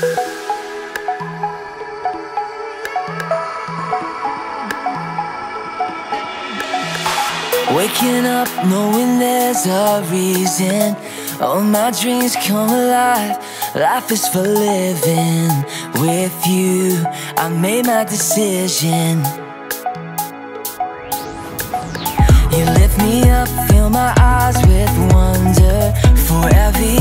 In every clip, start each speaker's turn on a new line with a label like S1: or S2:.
S1: Waking up knowing there's a reason. All my dreams come alive. Life is for living. With you, I made my decision. You lift me up, fill my eyes with wonder. Forever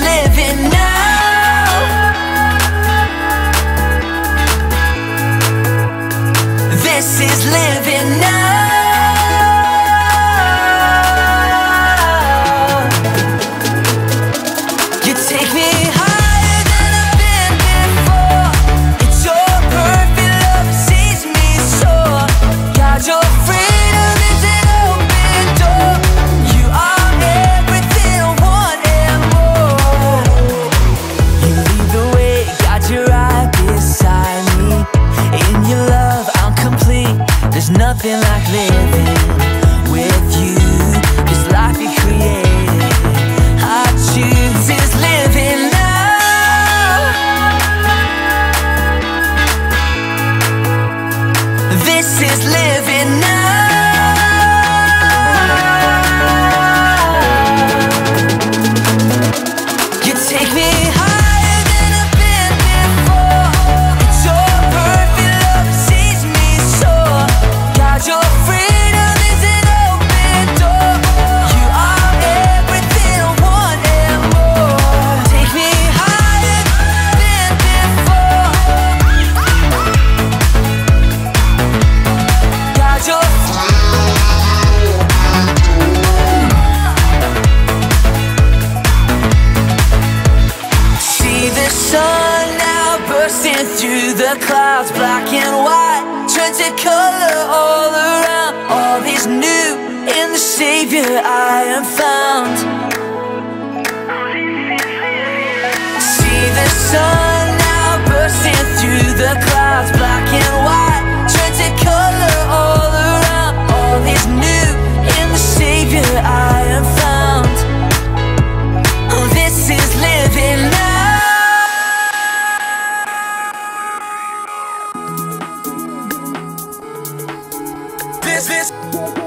S1: living now. This is living nothing like living with you. This life you created, I choose is living now. This is living now. The clouds, black and white, turns to color all around. All is new in the Savior I am found. This? is